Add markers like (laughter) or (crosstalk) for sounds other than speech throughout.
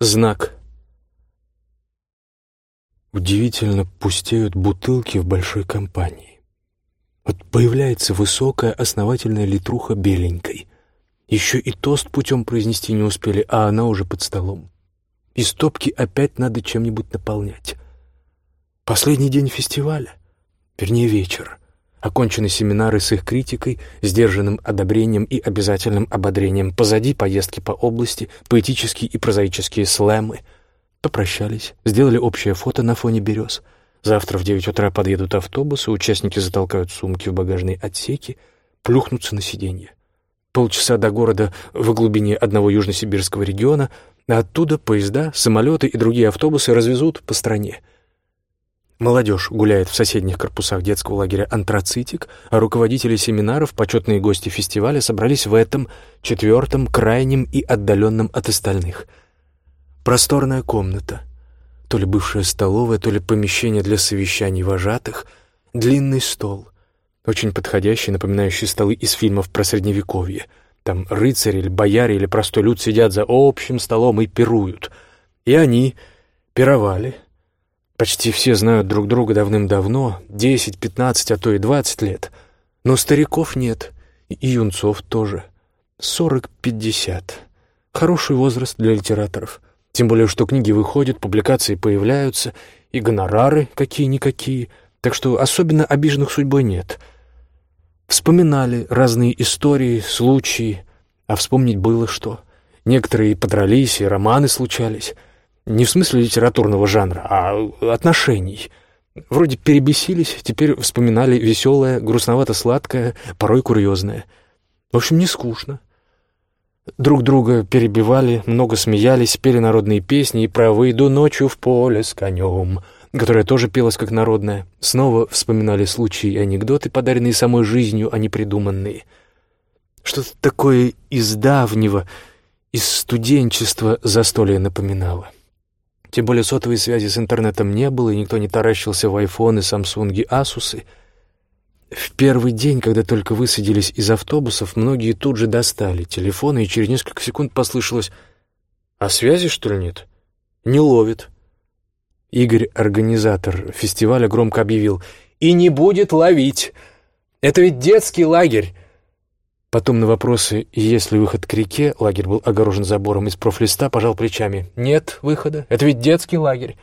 Знак. Удивительно пустеют бутылки в большой компании. Вот появляется высокая основательная литруха беленькой. Еще и тост путем произнести не успели, а она уже под столом. И стопки опять надо чем-нибудь наполнять. Последний день фестиваля, вернее вечер. Окончены семинары с их критикой, сдержанным одобрением и обязательным ободрением. Позади поездки по области, поэтические и прозаические слэмы. Попрощались, сделали общее фото на фоне берез. Завтра в девять утра подъедут автобусы, участники затолкают сумки в багажные отсеки, плюхнутся на сиденье. Полчаса до города в глубине одного южносибирского региона, а оттуда поезда, самолеты и другие автобусы развезут по стране — Молодежь гуляет в соседних корпусах детского лагеря «Антрацитик», а руководители семинаров, почетные гости фестиваля собрались в этом, четвертом, крайнем и отдаленном от остальных. Просторная комната. То ли бывшая столовая, то ли помещение для совещаний вожатых. Длинный стол. Очень подходящий, напоминающий столы из фильмов про Средневековье. Там рыцарь или бояре или простой люд сидят за общим столом и пируют. И они пировали — Почти все знают друг друга давным-давно, 10, 15, а то и 20 лет. Но стариков нет, и юнцов тоже. 40-50. Хороший возраст для литераторов. Тем более, что книги выходят, публикации появляются, и гонорары какие-никакие, так что особенно обиженных судьбой нет. Вспоминали разные истории, случаи, а вспомнить было что. Некоторые подрались, и романы случались — не в смысле литературного жанра, а отношений. Вроде перебесились, теперь вспоминали веселое, грустновато-сладкое, порой курьезное. В общем, не скучно. Друг друга перебивали, много смеялись, пели народные песни и про «Выйду ночью в поле с конем», которая тоже пелась как народная. Снова вспоминали случаи и анекдоты, подаренные самой жизнью, а не придуманные. Что-то такое из давнего, из студенчества застолье напоминало. Тем более сотовой связи с интернетом не было, и никто не таращился в айфоны, самсунги, асусы. В первый день, когда только высадились из автобусов, многие тут же достали телефоны, и через несколько секунд послышалось «А связи, что ли, нет?» «Не ловит». Игорь, организатор фестиваля, громко объявил «И не будет ловить! Это ведь детский лагерь! Потом на вопросы, есть ли выход к реке, лагерь был огорожен забором из профлиста, пожал плечами. «Нет выхода, это ведь детский лагерь».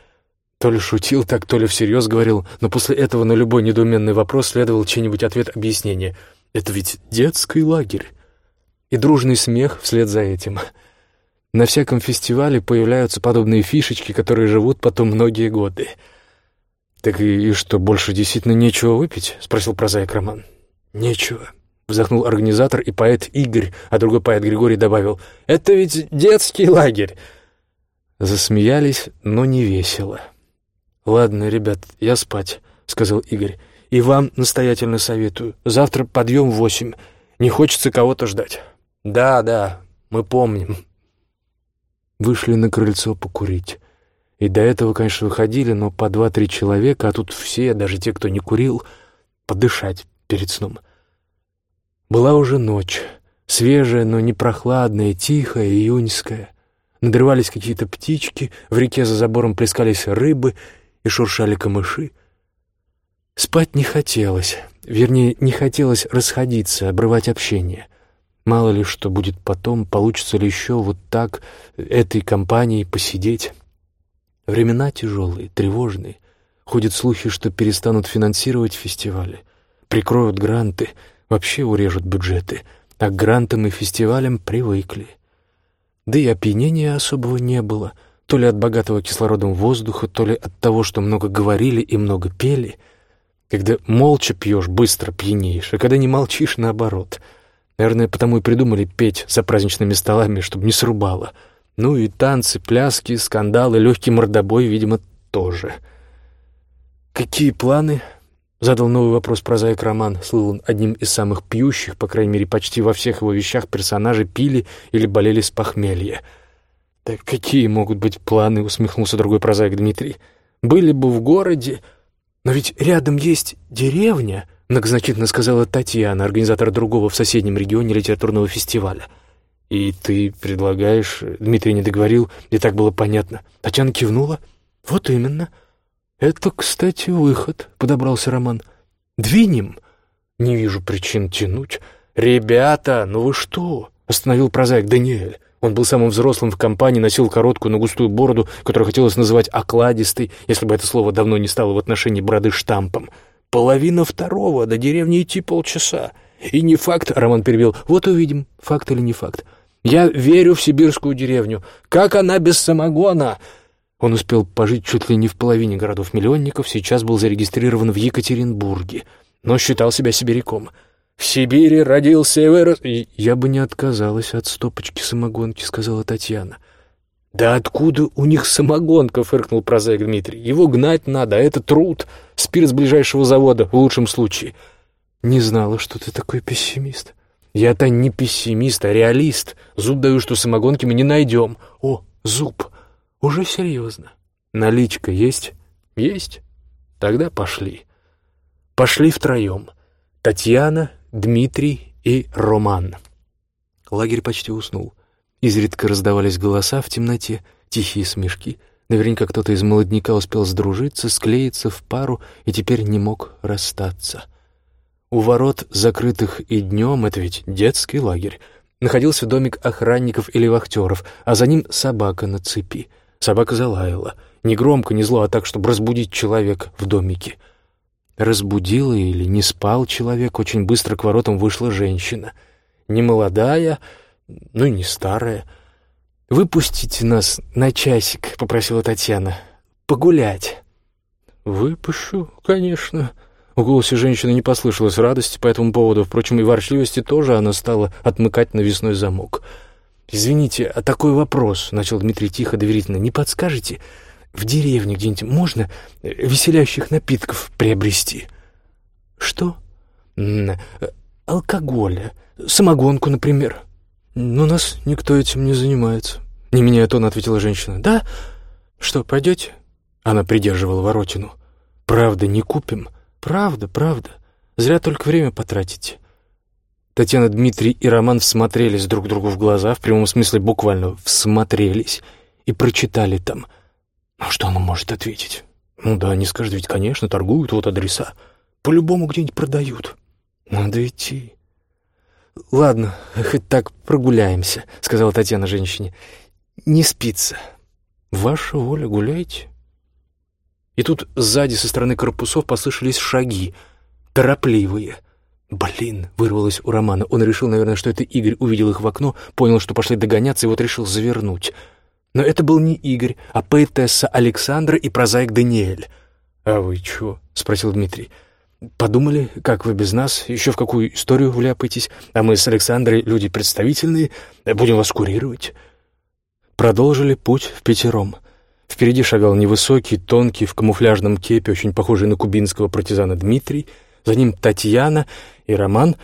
То ли шутил так, то ли всерьез говорил, но после этого на любой недоуменный вопрос следовал чей-нибудь ответ объяснение. «Это ведь детский лагерь». И дружный смех вслед за этим. На всяком фестивале появляются подобные фишечки, которые живут потом многие годы. «Так и, и что, больше действительно нечего выпить?» — спросил прозаик Роман. «Нечего», Вздохнул организатор и поэт Игорь, а другой поэт Григорий добавил «Это ведь детский лагерь!» Засмеялись, но не весело. «Ладно, ребят, я спать», — сказал Игорь. «И вам настоятельно советую. Завтра подъем в восемь. Не хочется кого-то ждать». «Да, да, мы помним». Вышли на крыльцо покурить. И до этого, конечно, выходили, но по два-три человека, а тут все, даже те, кто не курил, подышать перед сном — была уже ночь, свежая, но не прохладная, тихая, июньская. Надрывались какие-то птички, в реке за забором плескались рыбы и шуршали камыши. Спать не хотелось, вернее, не хотелось расходиться, обрывать общение. Мало ли что будет потом, получится ли еще вот так этой компанией посидеть. Времена тяжелые, тревожные. Ходят слухи, что перестанут финансировать фестивали, прикроют гранты — вообще урежут бюджеты, а к грантам и фестивалям привыкли. Да и опьянения особого не было, то ли от богатого кислородом воздуха, то ли от того, что много говорили и много пели. Когда молча пьешь, быстро пьянеешь, а когда не молчишь, наоборот. Наверное, потому и придумали петь за праздничными столами, чтобы не срубало. Ну и танцы, пляски, скандалы, легкий мордобой, видимо, тоже. Какие планы Задал новый вопрос прозаик Роман. Слыл он одним из самых пьющих, по крайней мере, почти во всех его вещах персонажи пили или болели с похмелья. «Да какие могут быть планы?» — усмехнулся другой прозаик Дмитрий. «Были бы в городе, но ведь рядом есть деревня», — многозначительно сказала Татьяна, организатор другого в соседнем регионе литературного фестиваля. «И ты предлагаешь...» Дмитрий не договорил, и так было понятно. Татьяна кивнула. «Вот именно. Это, кстати, выход», — подобрался Роман. «Двинем?» «Не вижу причин тянуть». «Ребята, ну вы что?» — остановил прозаик Даниэль. Он был самым взрослым в компании, носил короткую, но густую бороду, которую хотелось называть окладистой, если бы это слово давно не стало в отношении бороды штампом. «Половина второго, до деревни идти полчаса. И не факт, — Роман перевел, — вот увидим, факт или не факт. Я верю в сибирскую деревню. Как она без самогона?» Он успел пожить чуть ли не в половине городов-миллионников, сейчас был зарегистрирован в Екатеринбурге, но считал себя сибиряком — в Сибири родился и вырос...» «Я бы не отказалась от стопочки самогонки», — сказала Татьяна. «Да откуда у них самогонка?» — фыркнул прозаик Дмитрий. «Его гнать надо, а это труд. Спирт с ближайшего завода, в лучшем случае». «Не знала, что ты такой пессимист». «Я-то не пессимист, а реалист. Зуб даю, что самогонки мы не найдем». «О, зуб. Уже серьезно. Наличка есть?» «Есть. Тогда пошли». Пошли втроем. Татьяна, Дмитрий и Роман. Лагерь почти уснул. Изредка раздавались голоса в темноте, тихие смешки. Наверняка кто-то из молодняка успел сдружиться, склеиться в пару и теперь не мог расстаться. У ворот, закрытых и днем, это ведь детский лагерь, находился домик охранников или вахтеров, а за ним собака на цепи. Собака залаяла. Не громко, не зло, а так, чтобы разбудить человека в домике — Разбудила или не спал человек, очень быстро к воротам вышла женщина. Не молодая, ну и не старая. «Выпустите нас на часик», — попросила Татьяна. «Погулять». «Выпущу, конечно». В голосе женщины не послышалось радости по этому поводу, впрочем, и ворчливости тоже она стала отмыкать навесной замок. «Извините, а такой вопрос», — начал Дмитрий тихо, доверительно, — «не подскажете?» в деревне где-нибудь можно э, веселящих напитков приобрести?» «Что?» М «Алкоголя. Самогонку, например». «Но нас никто этим не занимается». Не меняя тон, ответила женщина. «Да? Что, пойдете?» Она придерживала воротину. «Правда, не купим?» «Правда, правда. Зря только время потратите». Татьяна, Дмитрий и Роман всмотрелись друг другу в глаза, в прямом смысле буквально всмотрелись, и прочитали там — а что она может ответить? Ну да, не скажет, ведь, конечно, торгуют, вот адреса. По-любому где-нибудь продают. Надо идти. Ладно, хоть так прогуляемся, сказала Татьяна женщине. Не спится. Ваша воля, гуляйте. И тут сзади со стороны корпусов послышались шаги, торопливые. «Блин!» — вырвалось у Романа. Он решил, наверное, что это Игорь увидел их в окно, понял, что пошли догоняться, и вот решил завернуть. Но это был не Игорь, а поэтесса Александра и прозаик Даниэль. «А вы чё?» — спросил Дмитрий. «Подумали, как вы без нас, еще в какую историю вляпаетесь, а мы с Александрой люди представительные, будем вас курировать». Продолжили путь в пятером. Впереди шагал невысокий, тонкий, в камуфляжном кепе, очень похожий на кубинского партизана Дмитрий, за ним Татьяна и Роман,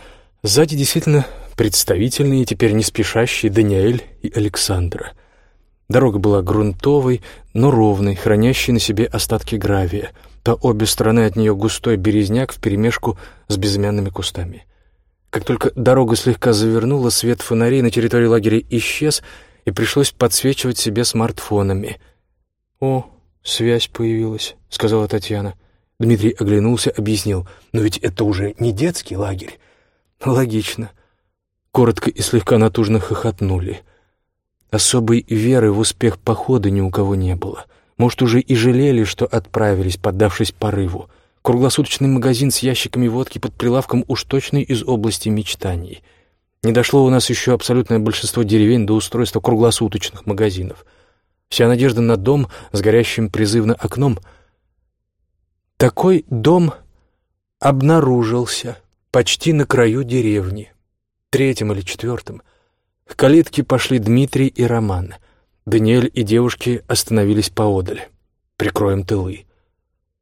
сзади действительно представительные, теперь не спешащие Даниэль и Александра — Дорога была грунтовой, но ровной, хранящей на себе остатки гравия. По обе стороны от нее густой березняк вперемешку с безымянными кустами. Как только дорога слегка завернула, свет фонарей на территории лагеря исчез, и пришлось подсвечивать себе смартфонами. «О, связь появилась», — сказала Татьяна. Дмитрий оглянулся, объяснил. «Но ведь это уже не детский лагерь». «Логично». Коротко и слегка натужно хохотнули. Особой веры в успех похода ни у кого не было. Может, уже и жалели, что отправились, поддавшись порыву. Круглосуточный магазин с ящиками водки под прилавком уж точно из области мечтаний. Не дошло у нас еще абсолютное большинство деревень до устройства круглосуточных магазинов. Вся надежда на дом с горящим призывно окном. Такой дом обнаружился почти на краю деревни, третьем или четвертом — к калитке пошли Дмитрий и Роман. Даниэль и девушки остановились поодаль. «Прикроем тылы».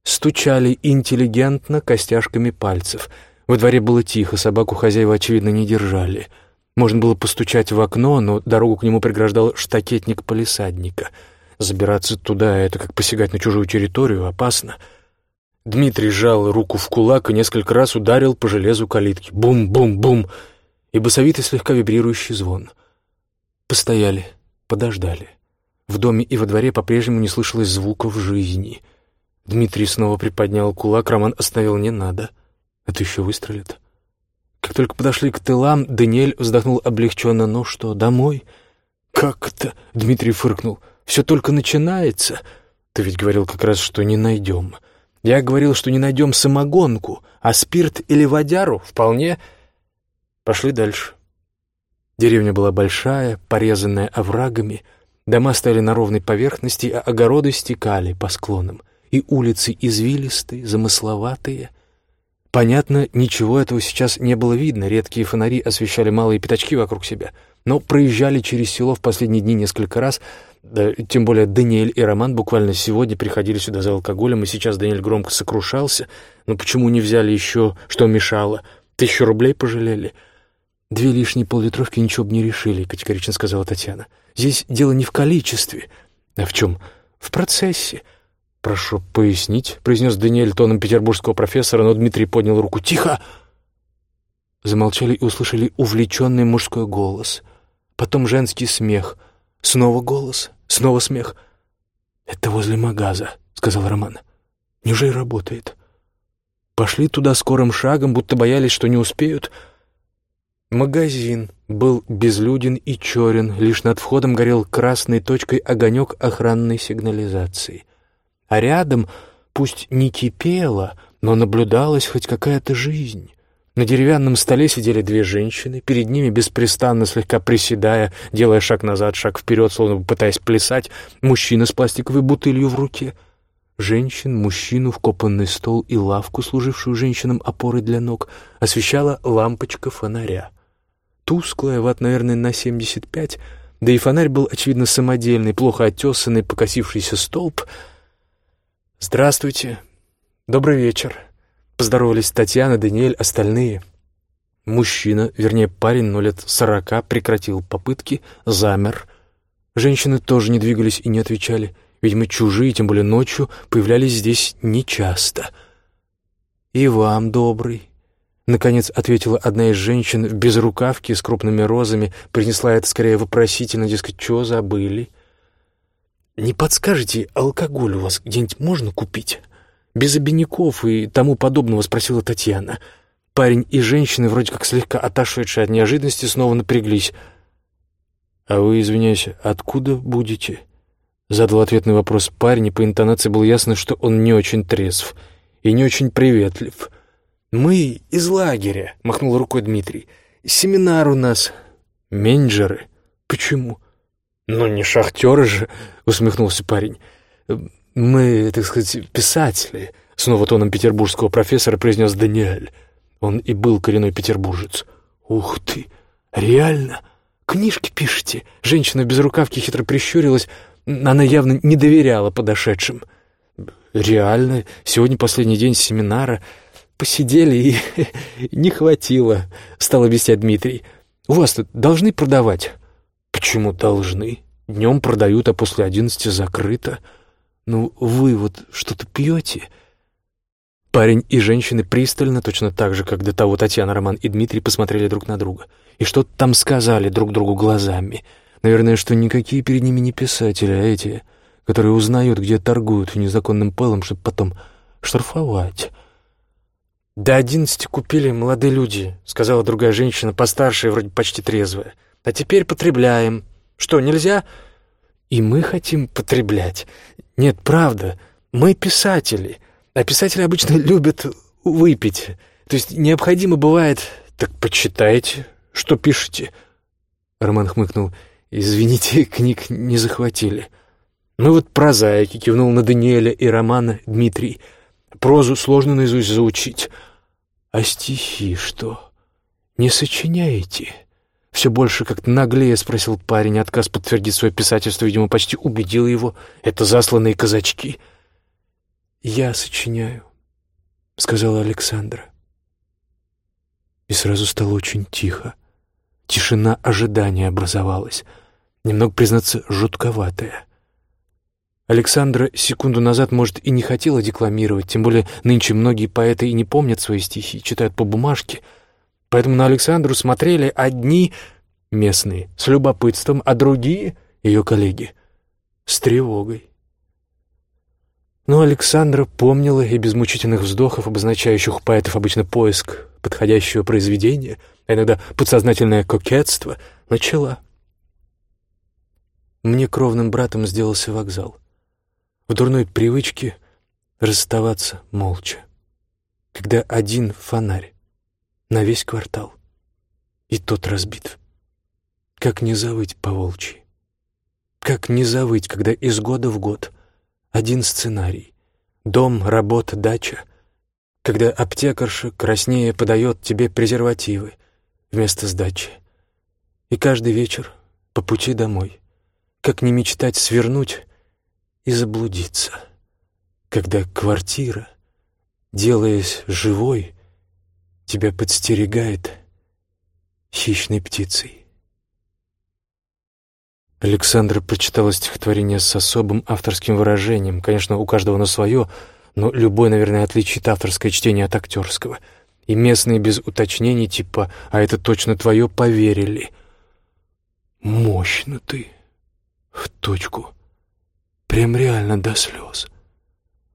Стучали интеллигентно костяшками пальцев. Во дворе было тихо, собаку хозяева, очевидно, не держали. Можно было постучать в окно, но дорогу к нему преграждал штакетник полисадника. Забираться туда — это как посягать на чужую территорию, опасно. Дмитрий сжал руку в кулак и несколько раз ударил по железу калитки. Бум-бум-бум! и басовитый слегка вибрирующий звон. Постояли, подождали. В доме и во дворе по-прежнему не слышалось звуков жизни. Дмитрий снова приподнял кулак, Роман остановил «не надо». Это еще выстрелит. Как только подошли к тылам, Даниэль вздохнул облегченно. «Ну что, домой?» «Как это?» — Дмитрий фыркнул. «Все только начинается. Ты ведь говорил как раз, что не найдем. Я говорил, что не найдем самогонку, а спирт или водяру вполне...» Пошли дальше. Деревня была большая, порезанная оврагами — Дома стояли на ровной поверхности, а огороды стекали по склонам. И улицы извилистые, замысловатые. Понятно, ничего этого сейчас не было видно. Редкие фонари освещали малые пятачки вокруг себя. Но проезжали через село в последние дни несколько раз. Да, тем более Даниэль и Роман буквально сегодня приходили сюда за алкоголем, и сейчас Даниэль громко сокрушался. Но почему не взяли еще, что мешало? Тысячу рублей пожалели — «Две лишние поллитровки ничего бы не решили», — категорично сказала Татьяна. «Здесь дело не в количестве. А в чем? В процессе». «Прошу пояснить», — произнес Даниэль тоном петербургского профессора, но Дмитрий поднял руку. «Тихо!» Замолчали и услышали увлеченный мужской голос. Потом женский смех. Снова голос, снова смех. «Это возле магаза», — сказал Роман. «Неужели работает?» Пошли туда скорым шагом, будто боялись, что не успеют — Магазин был безлюден и черен, лишь над входом горел красной точкой огонек охранной сигнализации. А рядом, пусть не кипело, но наблюдалась хоть какая-то жизнь. На деревянном столе сидели две женщины, перед ними беспрестанно, слегка приседая, делая шаг назад, шаг вперед, словно пытаясь плясать, мужчина с пластиковой бутылью в руке. Женщин, мужчину, вкопанный стол и лавку, служившую женщинам опорой для ног, освещала лампочка фонаря тусклая, ват, наверное, на 75, да и фонарь был, очевидно, самодельный, плохо оттесанный, покосившийся столб. «Здравствуйте. Добрый вечер», — поздоровались Татьяна, Даниэль, остальные. Мужчина, вернее, парень, но лет сорока, прекратил попытки, замер. Женщины тоже не двигались и не отвечали. Видимо, чужие, тем более ночью, появлялись здесь нечасто. «И вам добрый», Наконец ответила одна из женщин в безрукавке с крупными розами, принесла это скорее вопросительно, дескать, что забыли. «Не подскажете, алкоголь у вас где-нибудь можно купить?» «Без обиняков и тому подобного», — спросила Татьяна. Парень и женщины, вроде как слегка отошедшие от неожиданности, снова напряглись. «А вы, извиняюсь, откуда будете?» Задал ответный вопрос парень, и по интонации было ясно, что он не очень трезв и не очень приветлив. «Мы из лагеря», — махнул рукой Дмитрий. «Семинар у нас». «Менеджеры? Почему?» «Ну, не шахтеры же», — усмехнулся парень. «Мы, так сказать, писатели», — снова тоном петербургского профессора произнес Даниэль. Он и был коренной петербуржец. «Ух ты! Реально? Книжки пишете?» Женщина без рукавки хитро прищурилась. Она явно не доверяла подошедшим. «Реально. Сегодня последний день семинара посидели и (laughs) не хватило», — стал объяснять Дмитрий. «У вас тут должны продавать?» «Почему должны? Днем продают, а после одиннадцати закрыто. Ну, вы вот что-то пьете?» Парень и женщины пристально, точно так же, как до того Татьяна, Роман и Дмитрий посмотрели друг на друга. И что-то там сказали друг другу глазами. Наверное, что никакие перед ними не писатели, а эти, которые узнают, где торгуют незаконным пылом, чтобы потом штрафовать. «До одиннадцати купили молодые люди», — сказала другая женщина, постарше вроде почти трезвая. «А теперь потребляем. Что, нельзя?» «И мы хотим потреблять. Нет, правда, мы писатели, а писатели обычно любят выпить. То есть необходимо бывает...» «Так почитайте, что пишете». Роман хмыкнул. «Извините, (laughs) книг не захватили». «Мы вот прозаики», — кивнул на Даниэля и Романа Дмитрий. Прозу сложно наизусть заучить. А стихи что? Не сочиняете?» Все больше как-то наглее спросил парень. Отказ подтвердить свое писательство, видимо, почти убедил его. Это засланные казачки. «Я сочиняю», — сказала Александра. И сразу стало очень тихо. Тишина ожидания образовалась. Немного, признаться, жутковатая. Александра секунду назад, может, и не хотела декламировать, тем более нынче многие поэты и не помнят свои стихи, читают по бумажке. Поэтому на Александру смотрели одни местные, с любопытством, а другие, ее коллеги, с тревогой. Но Александра помнила и без мучительных вздохов, обозначающих у поэтов обычно поиск подходящего произведения, а иногда подсознательное кокетство, начала. Мне кровным братом сделался вокзал. В дурной привычке расставаться молча. Когда один фонарь на весь квартал, и тот разбит. Как не завыть по волчьи? Как не завыть, когда из года в год один сценарий. Дом, работа, дача. Когда аптекарша краснее подает тебе презервативы вместо сдачи. И каждый вечер по пути домой. Как не мечтать свернуть и заблудиться. Когда квартира, делаясь живой, тебя подстерегает хищной птицей. Александра прочитала стихотворение с особым авторским выражением. Конечно, у каждого на свое, но любой, наверное, отличит авторское чтение от актерского. И местные без уточнений типа «а это точно твое» поверили. «Мощно ты!» В точку. Прям реально до слез.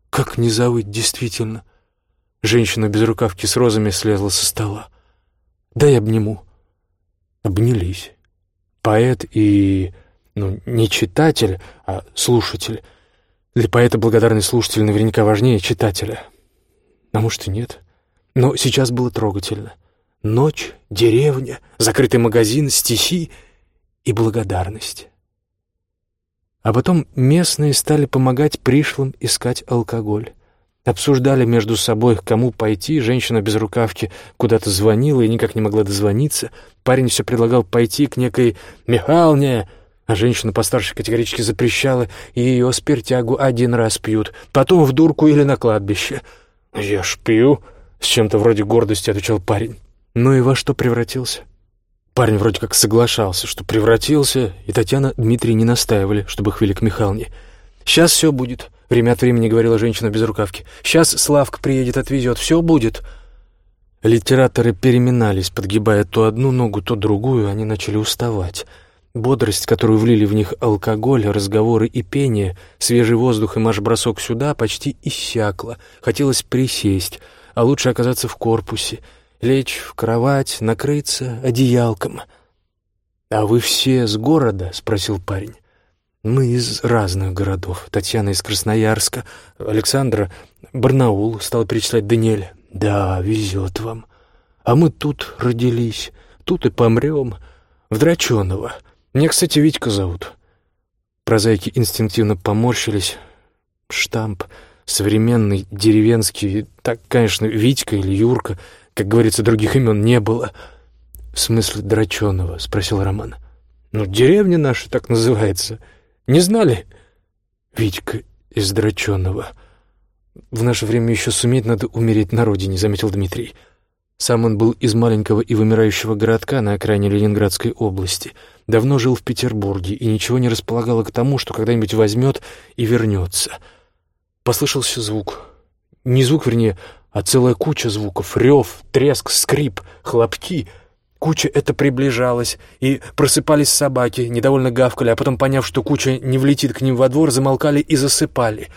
Как не завыть действительно? Женщина без рукавки с розами слезла со стола. «Дай обниму». Обнялись. Поэт и ну, не читатель, а слушатель. Для поэта благодарный слушатель наверняка важнее читателя. А может и нет. Но сейчас было трогательно. Ночь, деревня, закрытый магазин, стихи и благодарность. А потом местные стали помогать пришлым искать алкоголь. Обсуждали между собой, к кому пойти. Женщина без рукавки куда-то звонила и никак не могла дозвониться. Парень все предлагал пойти к некой Михалне, а женщина постарше категорически запрещала, и ее спиртягу один раз пьют, потом в дурку или на кладбище. «Я ж пью», — с чем-то вроде гордости отвечал парень. «Ну и во что превратился?» Парень вроде как соглашался, что превратился, и Татьяна Дмитрий не настаивали, чтобы их вели к Михалне. «Сейчас все будет», — время от времени говорила женщина без рукавки. «Сейчас Славка приедет, отвезет, все будет». Литераторы переминались, подгибая то одну ногу, то другую, они начали уставать. Бодрость, которую влили в них алкоголь, разговоры и пение, свежий воздух и марш-бросок сюда почти иссякла. Хотелось присесть, а лучше оказаться в корпусе, лечь в кровать, накрыться одеялком. «А вы все с города?» — спросил парень. «Мы из разных городов. Татьяна из Красноярска, Александра — Барнаул», — стал перечислять Даниэль. «Да, везет вам. А мы тут родились, тут и помрем, в Драченово». Меня, кстати, Витька зовут». Прозаики инстинктивно поморщились. Штамп современный, деревенский. Так, конечно, Витька или Юрка, как говорится, других имен не было. «В смысле драченого?» — спросил Роман. «Ну, деревня наша так называется. Не знали?» «Витька из драченого. В наше время еще суметь надо умереть на родине», — заметил Дмитрий. Сам он был из маленького и вымирающего городка на окраине Ленинградской области. Давно жил в Петербурге и ничего не располагало к тому, что когда-нибудь возьмет и вернется. Послышался звук. Не звук, вернее, а целая куча звуков. Рев, треск, скрип, хлопки. Куча эта приближалась, и просыпались собаки, недовольно гавкали, а потом, поняв, что куча не влетит к ним во двор, замолкали и засыпали.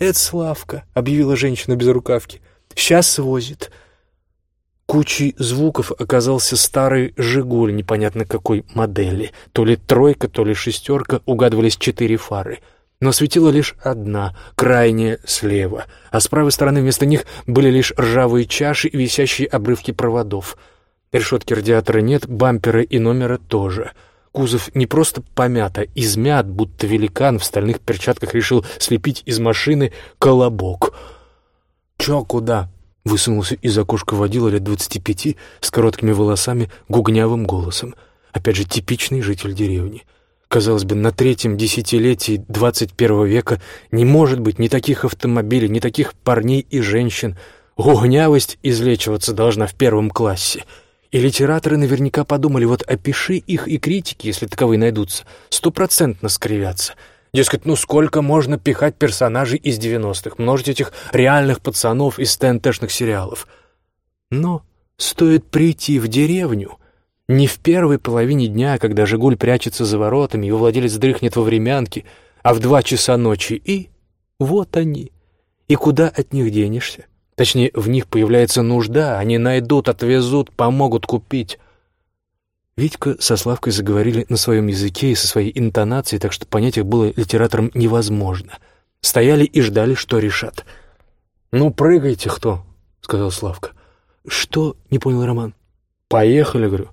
«Это Славка», — объявила женщина без рукавки. «Сейчас свозит». Кучей звуков оказался старый «Жигуль» непонятно какой модели. То ли тройка, то ли шестерка, угадывались четыре фары. Но светила лишь одна, крайняя слева, а с правой стороны вместо них были лишь ржавые чаши и висящие обрывки проводов. Решетки радиатора нет, бампера и номера тоже. Кузов не просто помят, а измят, будто великан в стальных перчатках решил слепить из машины колобок. «Чё, куда?» Высунулся из окошка водила лет двадцати пяти с короткими волосами, гугнявым голосом. Опять же, типичный житель деревни. Казалось бы, на третьем десятилетии двадцать первого века не может быть ни таких автомобилей, ни таких парней и женщин. Гугнявость излечиваться должна в первом классе. И литераторы наверняка подумали, вот опиши их и критики, если таковые найдутся, стопроцентно скривятся — Дескать, ну сколько можно пихать персонажей из 90-х, множить этих реальных пацанов из ТНТшных сериалов. Но стоит прийти в деревню, Не в первой половине дня, когда «Жигуль» прячется за воротами, его владелец дрыхнет во времянке, а в два часа ночи и... Вот они. И куда от них денешься? Точнее, в них появляется нужда, они найдут, отвезут, помогут купить. Витька со Славкой заговорили на своем языке и со своей интонацией, так что понять их было литераторам невозможно. Стояли и ждали, что решат. «Ну, прыгайте кто», — сказал Славка. «Что?» — не понял Роман. «Поехали», — говорю.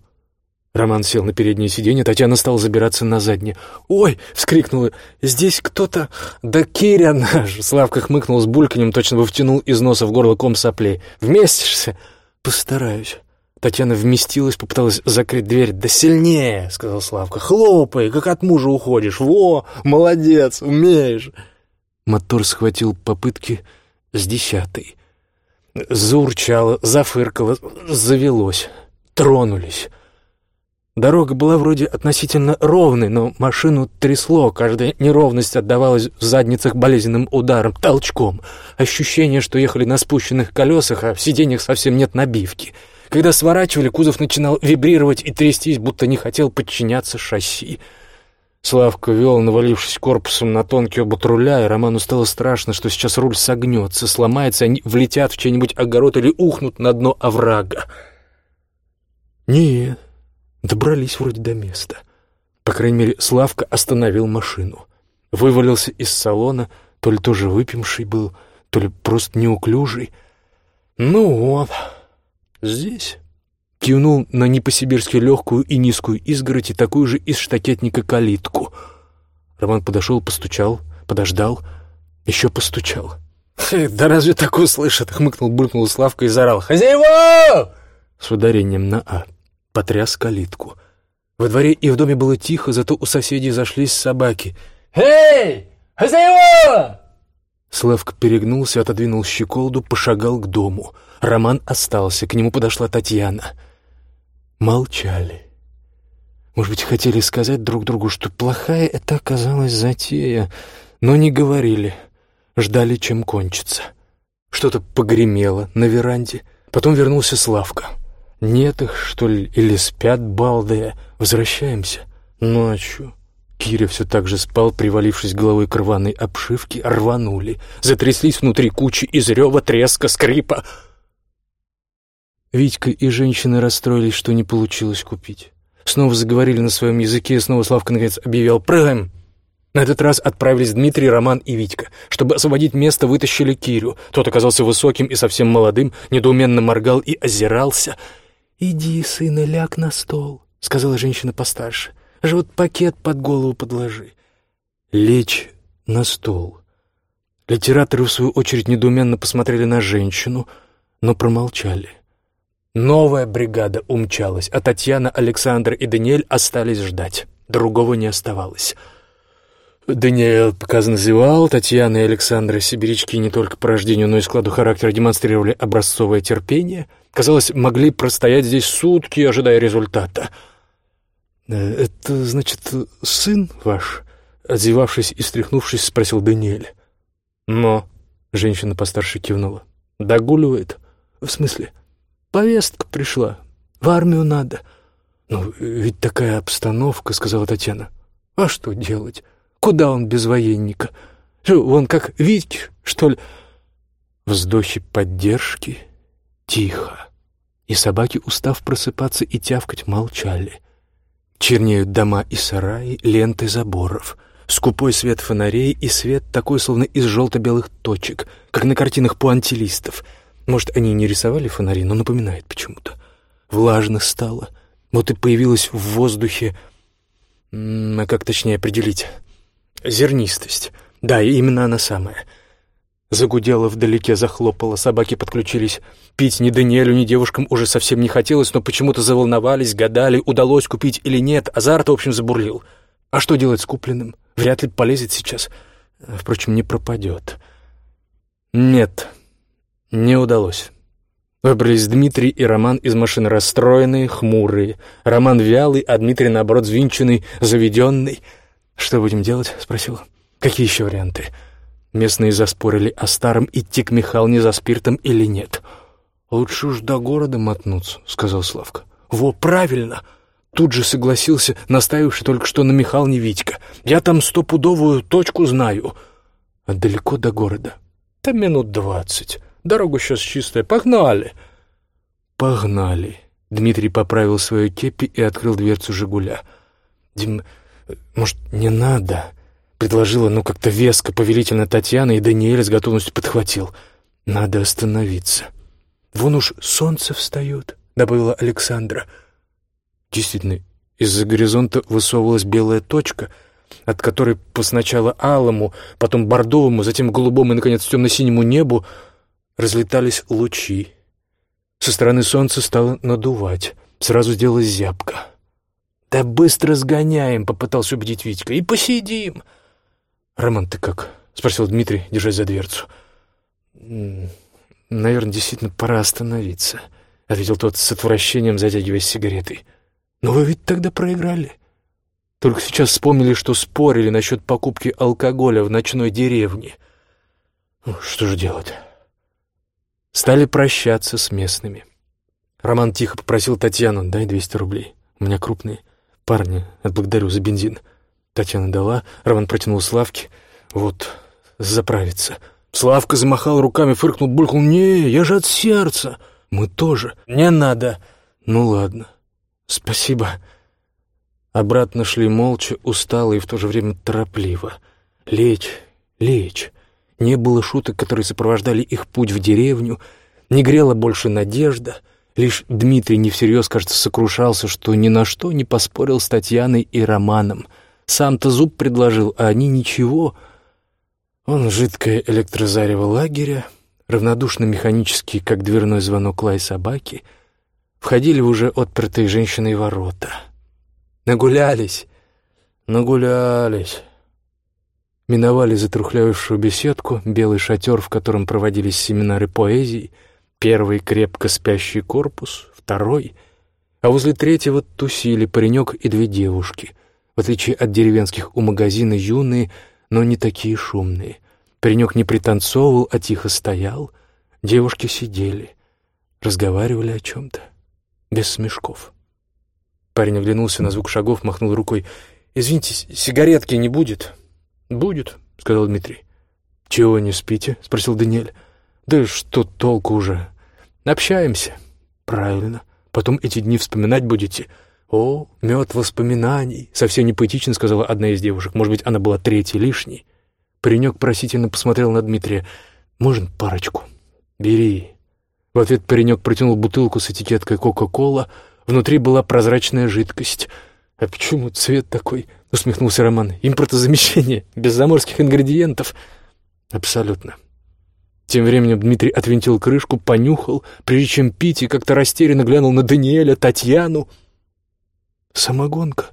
Роман сел на переднее сиденье, Татьяна стала забираться на заднее. «Ой!» — вскрикнула. «Здесь кто-то...» «Да Киря наш!» Славка хмыкнул с бульканем, точно бы втянул из носа в горло ком соплей. «Вместишься?» «Постараюсь». Татьяна вместилась, попыталась закрыть дверь. «Да сильнее!» — сказал Славка. «Хлопай, как от мужа уходишь. Во, молодец, умеешь!» Мотор схватил попытки с десятой. Заурчало, зафыркало, завелось. Тронулись. Дорога была вроде относительно ровной, но машину трясло, каждая неровность отдавалась в задницах болезненным ударом, толчком. Ощущение, что ехали на спущенных колесах, а в сиденьях совсем нет набивки — когда сворачивали, кузов начинал вибрировать и трястись, будто не хотел подчиняться шасси. Славка вел, навалившись корпусом на тонкий обод руля, и Роману стало страшно, что сейчас руль согнется, сломается, они влетят в чей-нибудь огород или ухнут на дно оврага. Не, добрались вроде до места. По крайней мере, Славка остановил машину. Вывалился из салона, то ли тоже выпивший был, то ли просто неуклюжий. Ну вот... «Здесь?» Кивнул на не по-сибирски легкую и низкую изгородь и такую же из штакетника калитку. Роман подошел, постучал, подождал, еще постучал. «Да разве так услышат?» — хмыкнул, булькнул Славка и заорал. «Хозяева!» С ударением на «а». Потряс калитку. Во дворе и в доме было тихо, зато у соседей зашлись собаки. «Эй! Хозяева!» Славка перегнулся, отодвинул щеколду, пошагал к дому. Роман остался, к нему подошла Татьяна. Молчали. Может быть, хотели сказать друг другу, что плохая это оказалась затея, но не говорили. Ждали, чем кончится. Что-то погремело на веранде. Потом вернулся Славка. «Нет их, что ли, или спят балдая? Возвращаемся. Ночью». Киря все так же спал, привалившись головой к рваной обшивке, рванули. Затряслись внутри кучи из рева, треска, скрипа — Витька и женщины расстроились, что не получилось купить. Снова заговорили на своем языке, снова Славка наконец объявил «Прыгаем!». На этот раз отправились Дмитрий, Роман и Витька. Чтобы освободить место, вытащили Кирю. Тот оказался высоким и совсем молодым, недоуменно моргал и озирался. «Иди, сын, ляг на стол», — сказала женщина постарше. «Же пакет под голову подложи». «Лечь на стол». Литераторы, в свою очередь, недоуменно посмотрели на женщину, но промолчали. Новая бригада умчалась, а Татьяна, Александр и Даниэль остались ждать. Другого не оставалось. Даниэль показано зевал, Татьяна и Александр сибирячки не только по рождению, но и складу характера демонстрировали образцовое терпение. Казалось, могли простоять здесь сутки, ожидая результата. «Э, «Это, значит, сын ваш?» Отзевавшись и стряхнувшись, спросил Даниэль. «Но...» — женщина постарше кивнула. «Догуливает?» «В смысле?» Повестка пришла. В армию надо. Ну, ведь такая обстановка, сказала Татьяна. А что делать? Куда он без военника? Что, он как Витьки, что ли? Вздохи поддержки. Тихо. И собаки, устав просыпаться и тявкать, молчали. Чернеют дома и сараи, ленты заборов. Скупой свет фонарей и свет такой, словно из желто-белых точек, как на картинах пуантилистов — может, они и не рисовали фонари, но напоминает почему-то. Влажно стало. Вот и появилась в воздухе... А как точнее определить? Зернистость. Да, именно она самая. Загудела вдалеке, захлопала, собаки подключились. Пить ни Даниэлю, ни девушкам уже совсем не хотелось, но почему-то заволновались, гадали, удалось купить или нет. Азарт, в общем, забурлил. А что делать с купленным? Вряд ли полезет сейчас. Впрочем, не пропадет. Нет, не удалось. Выбрались Дмитрий и Роман из машины расстроенные, хмурые. Роман вялый, а Дмитрий, наоборот, взвинченный, заведенный. «Что будем делать?» — спросил. «Какие еще варианты?» Местные заспорили о старом, идти к Михалне за спиртом или нет. «Лучше уж до города мотнуться», — сказал Славка. «Во, правильно! тут же согласился, настаивавший только что на Михалне Витька. «Я там стопудовую точку знаю». «А далеко до города?» «Там минут двадцать. Дорога сейчас чистая. Погнали!» «Погнали!» Дмитрий поправил свою кепи и открыл дверцу «Жигуля». «Дим, может, не надо?» Предложила, ну, как-то веско, повелительно Татьяна, и Даниэль с готовностью подхватил. «Надо остановиться. Вон уж солнце встает», — добавила Александра. Действительно, из-за горизонта высовывалась белая точка, от которой по сначала алому, потом бордовому, затем голубому и, наконец, темно-синему небу разлетались лучи. Со стороны солнца стало надувать. Сразу сделалась зябка. «Да быстро сгоняем», — попытался убедить Витька, — «и посидим». «Роман, ты как?» — спросил Дмитрий, держась за дверцу. «Наверное, действительно пора остановиться», — ответил тот с отвращением, затягиваясь сигаретой. «Но вы ведь тогда проиграли. Только сейчас вспомнили, что спорили насчет покупки алкоголя в ночной деревне. Ну, что же делать?» Стали прощаться с местными. Роман тихо попросил Татьяну, дай 200 рублей. У меня крупные. Парни, отблагодарю за бензин. Татьяна дала, Роман протянул Славке. Вот, заправиться. Славка замахал руками, фыркнул, булькнул. «Не, я же от сердца!» «Мы тоже». «Не надо». «Ну ладно. Спасибо». Обратно шли молча, устало и в то же время торопливо. Лечь, лечь. Не было шуток, которые сопровождали их путь в деревню, не грела больше надежда. Лишь Дмитрий не всерьез, кажется, сокрушался, что ни на что не поспорил с Татьяной и Романом. Сам-то зуб предложил, а они ничего. Он жидкое электрозарево лагеря, равнодушно механический, как дверной звонок лай собаки, входили в уже отпертые женщиной ворота. Нагулялись, нагулялись. Миновали затрухлявшую беседку, белый шатер, в котором проводились семинары поэзии, первый крепко спящий корпус, второй, а возле третьего тусили паренек и две девушки, в отличие от деревенских у магазина юные, но не такие шумные. Паренек не пританцовывал, а тихо стоял, девушки сидели, разговаривали о чем-то, без смешков. Парень оглянулся на звук шагов, махнул рукой. «Извините, сигаретки не будет?» «Будет», — сказал Дмитрий. «Чего не спите?» — спросил Даниэль. «Да что толку уже? Общаемся». «Правильно. Потом эти дни вспоминать будете». «О, мед воспоминаний!» — совсем не поэтично сказала одна из девушек. Может быть, она была третьей лишней. Паренек просительно посмотрел на Дмитрия. «Можно парочку?» «Бери». В ответ паренек протянул бутылку с этикеткой «Кока-кола». Внутри была прозрачная жидкость. «А почему цвет такой?» усмехнулся Роман. «Импортозамещение, без заморских ингредиентов». «Абсолютно». Тем временем Дмитрий отвинтил крышку, понюхал, прежде чем пить, и как-то растерянно глянул на Даниэля, Татьяну. «Самогонка?»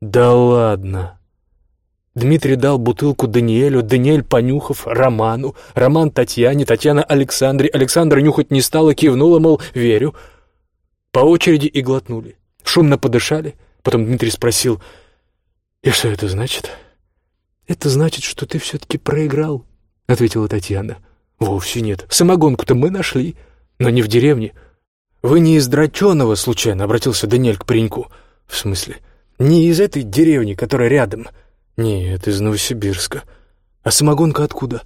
«Да ладно!» Дмитрий дал бутылку Даниэлю, Даниэль, понюхав, Роману, Роман Татьяне, Татьяна Александре, Александра нюхать не стала, кивнула, мол, верю. По очереди и глотнули. Шумно подышали. Потом Дмитрий спросил, «И что это значит?» «Это значит, что ты все-таки проиграл», — ответила Татьяна. «Вовсе нет. Самогонку-то мы нашли, но не в деревне». «Вы не из Драченого, случайно?» — обратился Даниэль к пареньку. «В смысле? Не из этой деревни, которая рядом?» «Нет, из Новосибирска». «А самогонка откуда?»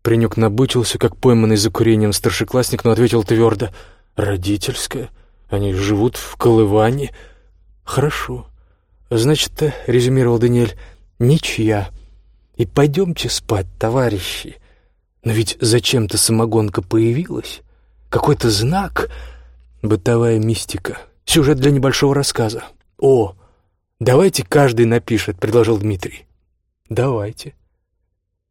Паренек набычился, как пойманный за курением старшеклассник, но ответил твердо. «Родительская. Они живут в Колыване». «Хорошо. «Значит, — резюмировал Даниэль, — ничья. И пойдемте спать, товарищи. Но ведь зачем-то самогонка появилась. Какой-то знак, бытовая мистика, сюжет для небольшого рассказа. О, давайте каждый напишет, — предложил Дмитрий. Давайте.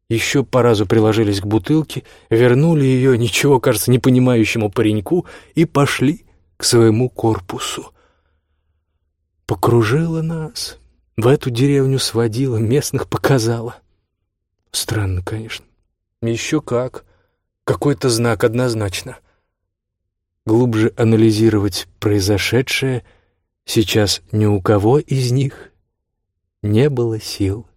Еще по разу приложились к бутылке, вернули ее, ничего, кажется, не понимающему пареньку, и пошли к своему корпусу покружила нас, в эту деревню сводила, местных показала. Странно, конечно. Еще как. Какой-то знак однозначно. Глубже анализировать произошедшее сейчас ни у кого из них не было сил.